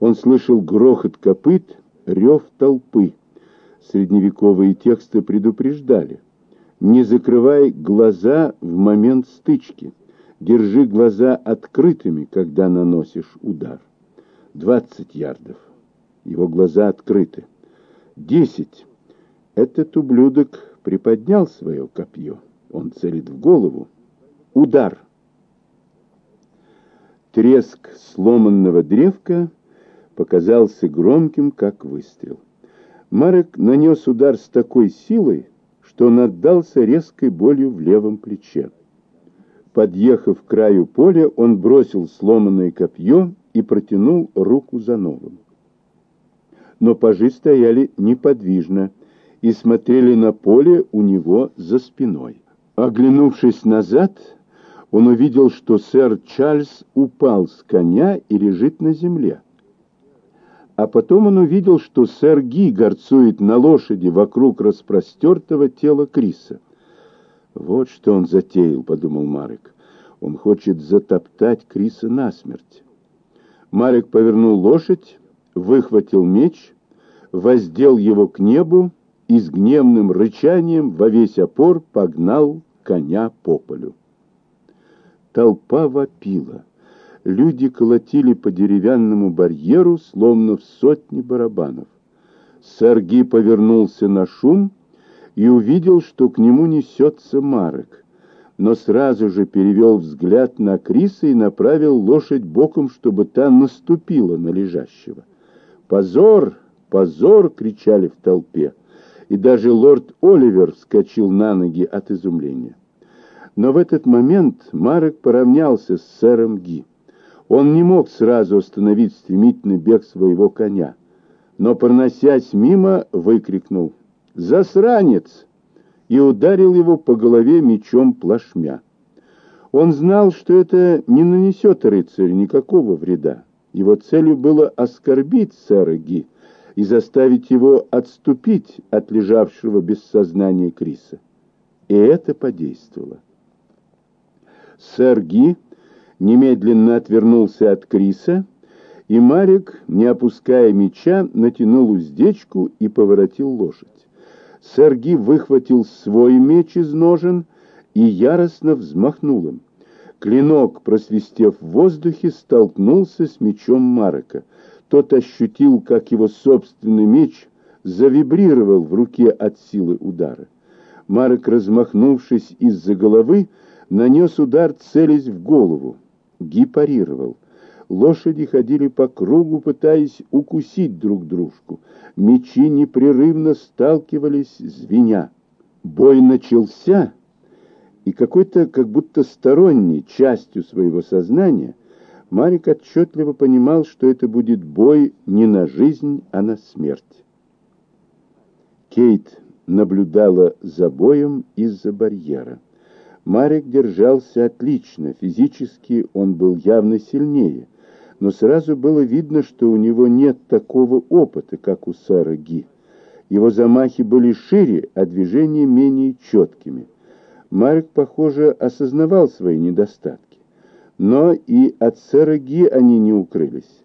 Он слышал грохот копыт, рев толпы. Средневековые тексты предупреждали. Не закрывай глаза в момент стычки. Держи глаза открытыми, когда наносишь удар. Двадцать ярдов. Его глаза открыты. Десять. Этот ублюдок приподнял свое копье. Он целит в голову. Удар. Треск сломанного древка показался громким, как выстрел. Марек нанес удар с такой силой, что он отдался резкой болью в левом плече. Подъехав к краю поля, он бросил сломанное копье и протянул руку за новым. Но пажи стояли неподвижно и смотрели на поле у него за спиной. Оглянувшись назад, он увидел, что сэр Чарльз упал с коня и лежит на земле. А потом он увидел, что сэр Ги горцует на лошади вокруг распростертого тела Криса. «Вот что он затеял», — подумал Марек. «Он хочет затоптать Криса насмерть». Марек повернул лошадь, выхватил меч, воздел его к небу и с гневным рычанием во весь опор погнал коня по полю. Толпа вопила. Люди колотили по деревянному барьеру, словно в сотни барабанов. Сарги повернулся на шум и увидел, что к нему несется Марек, но сразу же перевел взгляд на Криса и направил лошадь боком, чтобы та наступила на лежащего. «Позор! Позор!» — кричали в толпе, и даже лорд Оливер вскочил на ноги от изумления. Но в этот момент Марек поравнялся с сэром Ги. Он не мог сразу остановить стремительный бег своего коня, но, проносясь мимо, выкрикнул «Засранец!» и ударил его по голове мечом плашмя. Он знал, что это не нанесет рыцарю никакого вреда. Его целью было оскорбить сэра Ги и заставить его отступить от лежавшего без сознания Криса. И это подействовало. Сэр Ги немедленно отвернулся от Криса, и Марик, не опуская меча, натянул уздечку и поворотил лошадь. Сэр Ги выхватил свой меч из ножен и яростно взмахнул им. Клинок, просвистев в воздухе, столкнулся с мечом Марека. Тот ощутил, как его собственный меч завибрировал в руке от силы удара. Марек, размахнувшись из-за головы, нанес удар, целясь в голову. Ги парировал. Лошади ходили по кругу, пытаясь укусить друг дружку. Мечи непрерывно сталкивались, звеня. Бой начался, и какой-то, как будто сторонней частью своего сознания, Марик отчетливо понимал, что это будет бой не на жизнь, а на смерть. Кейт наблюдала за боем из-за барьера. Марик держался отлично, физически он был явно сильнее, но сразу было видно, что у него нет такого опыта, как у сэра Ги. Его замахи были шире, а движения менее четкими. Марик, похоже, осознавал свои недостатки. Но и от сэра Ги они не укрылись.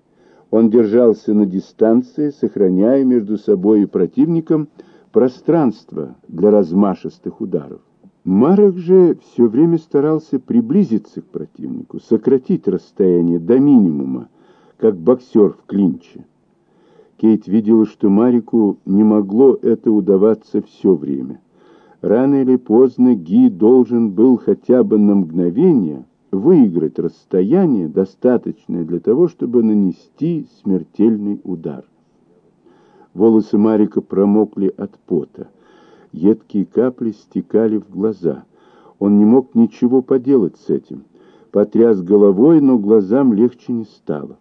Он держался на дистанции, сохраняя между собой и противником пространство для размашистых ударов. Марок же все время старался приблизиться к противнику, сократить расстояние до минимума, как боксер в клинче. Кейт видела, что Марику не могло это удаваться все время. Рано или поздно Ги должен был хотя бы на мгновение выиграть расстояние, достаточное для того, чтобы нанести смертельный удар. Волосы Марика промокли от пота. Едкие капли стекали в глаза. Он не мог ничего поделать с этим. Потряс головой, но глазам легче не стало.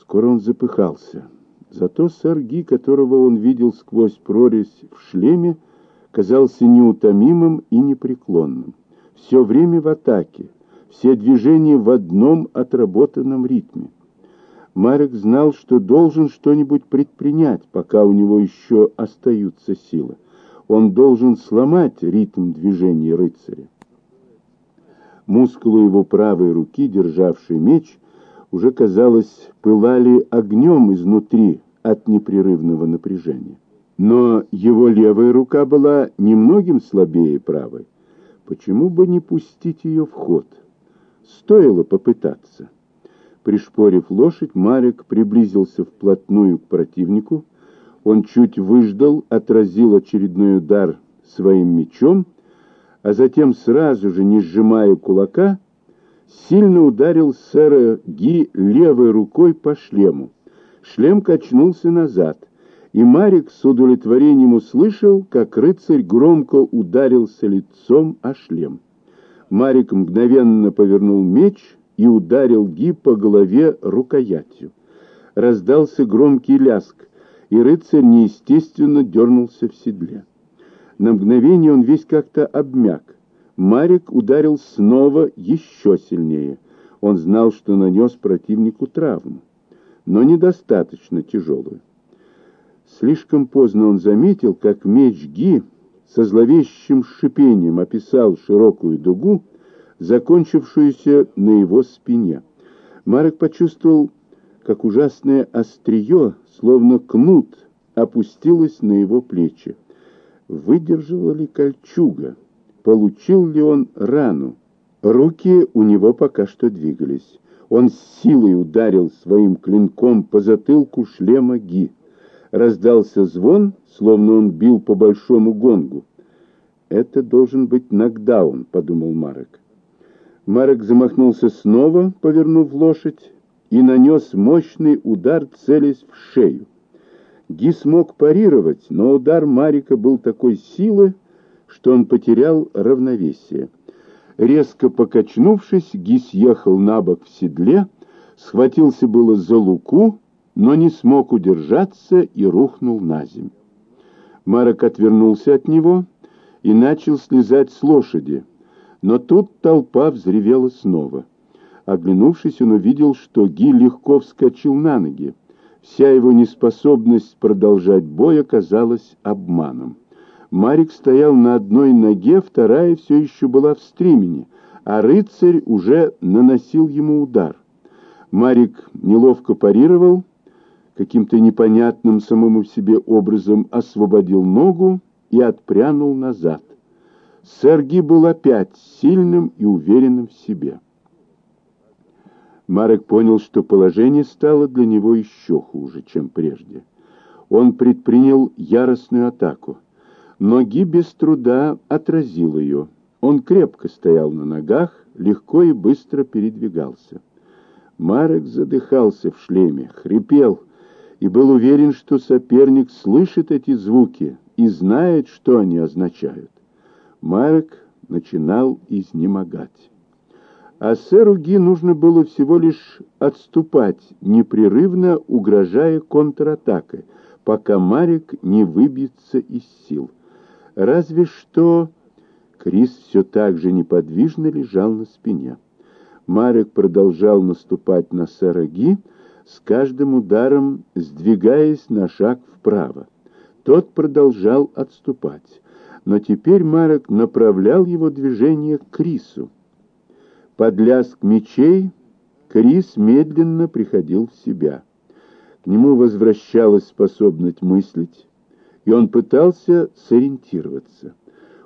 Скоро он запыхался. Зато сэр Ги, которого он видел сквозь прорезь в шлеме, казался неутомимым и непреклонным. Все время в атаке, все движения в одном отработанном ритме. Марек знал, что должен что-нибудь предпринять, пока у него еще остаются силы. Он должен сломать ритм движения рыцаря. Мускулы его правой руки, державшей меч, уже, казалось, пылали огнем изнутри от непрерывного напряжения. Но его левая рука была немногим слабее правой. Почему бы не пустить ее в ход? Стоило попытаться. Пришпорив лошадь, Марик приблизился вплотную к противнику. Он чуть выждал, отразил очередной удар своим мечом, а затем, сразу же, не сжимая кулака, сильно ударил сэра Ги левой рукой по шлему. Шлем качнулся назад, и Марик с удовлетворением услышал, как рыцарь громко ударился лицом о шлем. Марик мгновенно повернул меч и ударил Ги по голове рукоятью. Раздался громкий ляск, и рыцарь неестественно дернулся в седле. На мгновение он весь как-то обмяк. Марик ударил снова еще сильнее. Он знал, что нанес противнику травму, но недостаточно тяжелую. Слишком поздно он заметил, как меч Ги со зловещим шипением описал широкую дугу, закончившуюся на его спине. Марек почувствовал, как ужасное острие, словно кнут, опустилось на его плечи. Выдержала ли кольчуга? Получил ли он рану? Руки у него пока что двигались. Он с силой ударил своим клинком по затылку шлема Ги. Раздался звон, словно он бил по большому гонгу. «Это должен быть нокдаун», — подумал Марек. Марек замахнулся снова, повернув лошадь, и нанес мощный удар, целясь в шею. Ги смог парировать, но удар Марика был такой силы, что он потерял равновесие. Резко покачнувшись, Ги съехал на бок в седле, схватился было за луку, но не смог удержаться и рухнул на землю. Марок отвернулся от него и начал слезать с лошади, но тут толпа взревела снова. Оглянувшись, он увидел, что Ги легко вскочил на ноги. Вся его неспособность продолжать бой оказалась обманом. Марик стоял на одной ноге, вторая все еще была в стремени, а рыцарь уже наносил ему удар. Марик неловко парировал, каким-то непонятным самому себе образом освободил ногу и отпрянул назад. Сергий был опять сильным и уверенным в себе. Марек понял, что положение стало для него еще хуже, чем прежде. Он предпринял яростную атаку. Ноги без труда отразил ее. Он крепко стоял на ногах, легко и быстро передвигался. Марек задыхался в шлеме, хрипел и был уверен, что соперник слышит эти звуки и знает, что они означают. Марек начинал изнемогать. А сэру Ги нужно было всего лишь отступать, непрерывно угрожая контратакой, пока Марик не выбьется из сил. Разве что Крис все так же неподвижно лежал на спине. Марик продолжал наступать на сэра Ги, с каждым ударом сдвигаясь на шаг вправо. Тот продолжал отступать но теперь Марок направлял его движение к Крису. Под лязг мечей Крис медленно приходил в себя. К нему возвращалась способность мыслить, и он пытался сориентироваться.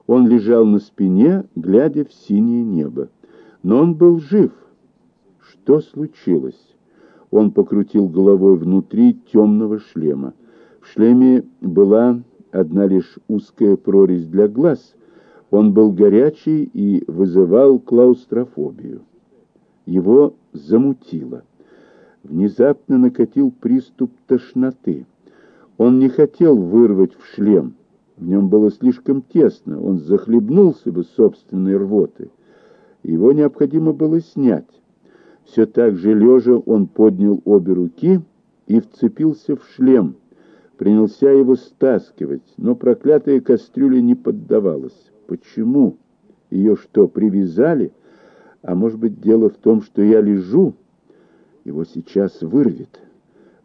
Он лежал на спине, глядя в синее небо. Но он был жив. Что случилось? Он покрутил головой внутри темного шлема. В шлеме была одна лишь узкая прорезь для глаз, он был горячий и вызывал клаустрофобию. Его замутило. Внезапно накатил приступ тошноты. Он не хотел вырвать в шлем. В нем было слишком тесно, он захлебнулся бы собственной рвотой. Его необходимо было снять. Все так же лежа он поднял обе руки и вцепился в шлем, принялся его стаскивать, но проклятая кастрюля не поддавалась. Почему? Ее что, привязали? А может быть, дело в том, что я лежу? Его сейчас вырвет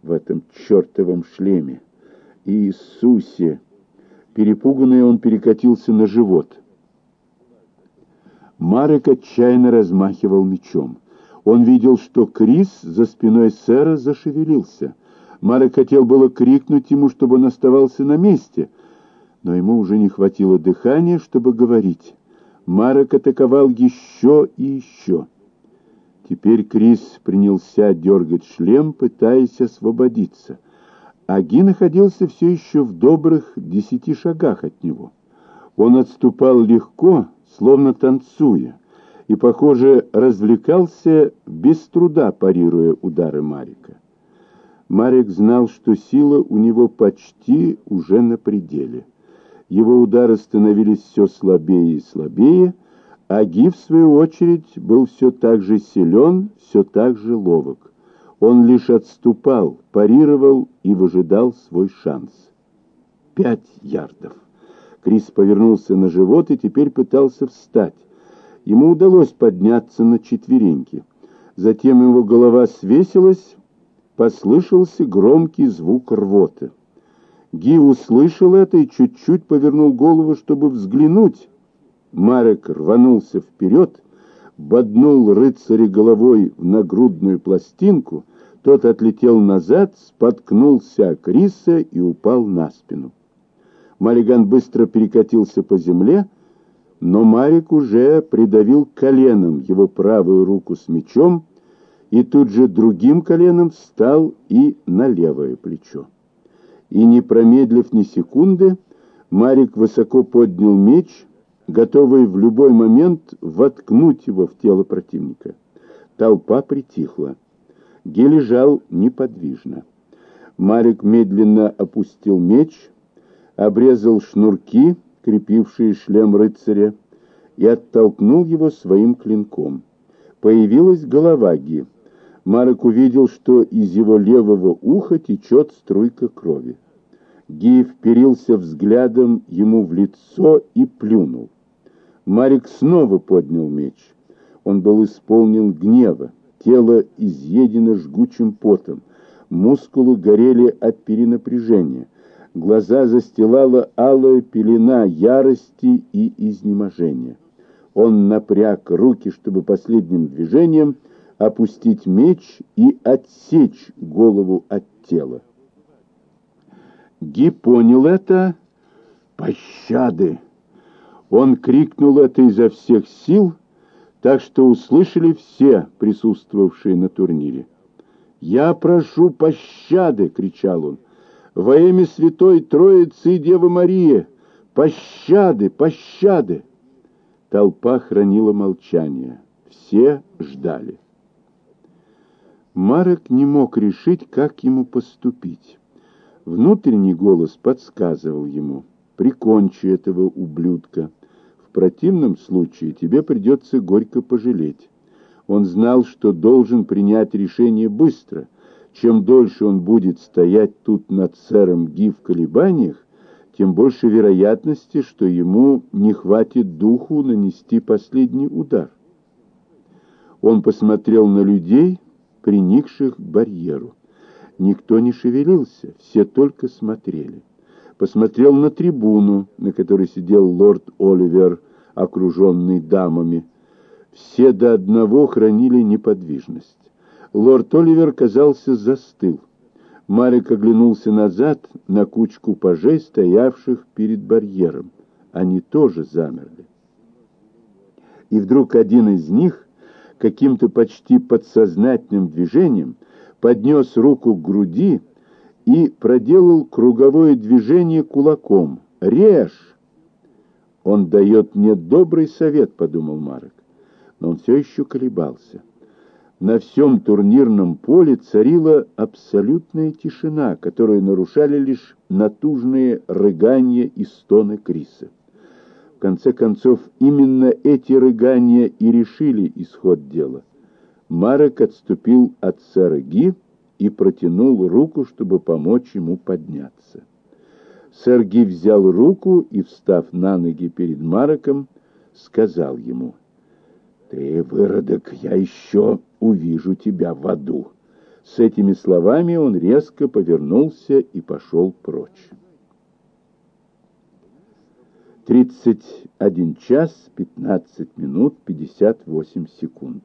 в этом чертовом шлеме. Иисусе! Перепуганный он перекатился на живот. Марек отчаянно размахивал мечом. Он видел, что Крис за спиной сэра зашевелился. Марек хотел было крикнуть ему, чтобы он оставался на месте, но ему уже не хватило дыхания, чтобы говорить. Марек атаковал еще и еще. Теперь Крис принялся дергать шлем, пытаясь освободиться. Аги находился все еще в добрых десяти шагах от него. Он отступал легко, словно танцуя, и, похоже, развлекался без труда, парируя удары Марика. Марик знал, что сила у него почти уже на пределе. Его удары становились все слабее и слабее, а Ги, в свою очередь, был все так же силен, все так же ловок. Он лишь отступал, парировал и выжидал свой шанс. Пять ярдов. Крис повернулся на живот и теперь пытался встать. Ему удалось подняться на четвереньки. Затем его голова свесилась, послышался громкий звук рвоты. Ги услышал это и чуть-чуть повернул голову, чтобы взглянуть. Марек рванулся вперед, боднул рыцаря головой в нагрудную пластинку, тот отлетел назад, споткнулся о Криса и упал на спину. Мариган быстро перекатился по земле, но Марик уже придавил коленом его правую руку с мечом и тут же другим коленом встал и на левое плечо и, не промедлив ни секунды, Марик высоко поднял меч, готовый в любой момент воткнуть его в тело противника. Толпа притихла. Ге лежал неподвижно. Марик медленно опустил меч, обрезал шнурки, крепившие шлем рыцаря, и оттолкнул его своим клинком. Появилась голова Ги. Марек увидел, что из его левого уха течет струйка крови. Ги вперился взглядом ему в лицо и плюнул. Марик снова поднял меч. Он был исполнен гнева, тело изъедено жгучим потом, мускулы горели от перенапряжения, глаза застилала алая пелена ярости и изнеможения. Он напряг руки, чтобы последним движением — опустить меч и отсечь голову от тела. Ги понял это пощады. Он крикнул это изо всех сил, так что услышали все присутствовавшие на турнире. «Я прошу пощады!» — кричал он. «Во имя Святой Троицы и Девы Марии! Пощады! Пощады!» Толпа хранила молчание. Все ждали. Марек не мог решить, как ему поступить. Внутренний голос подсказывал ему, прикончи этого ублюдка. В противном случае тебе придется горько пожалеть. Он знал, что должен принять решение быстро. Чем дольше он будет стоять тут над сэром Ги в колебаниях, тем больше вероятности, что ему не хватит духу нанести последний удар. Он посмотрел на людей, приникших к барьеру. Никто не шевелился, все только смотрели. Посмотрел на трибуну, на которой сидел лорд Оливер, окруженный дамами. Все до одного хранили неподвижность. Лорд Оливер, казался, застыл. Марик оглянулся назад на кучку пажей, стоявших перед барьером. Они тоже замерли. И вдруг один из них каким-то почти подсознательным движением поднес руку к груди и проделал круговое движение кулаком. «Режь!» «Он дает мне добрый совет», — подумал Марок. Но он все еще колебался. На всем турнирном поле царила абсолютная тишина, которую нарушали лишь натужные рыгания и стоны Криса конце концов, именно эти рыгания и решили исход дела. Марек отступил от сэра Ги и протянул руку, чтобы помочь ему подняться. Сэр Ги взял руку и, встав на ноги перед Мареком, сказал ему, «Ты, выродок, я еще увижу тебя в аду». С этими словами он резко повернулся и пошел прочь. 31 час 15 минут 58 секунд.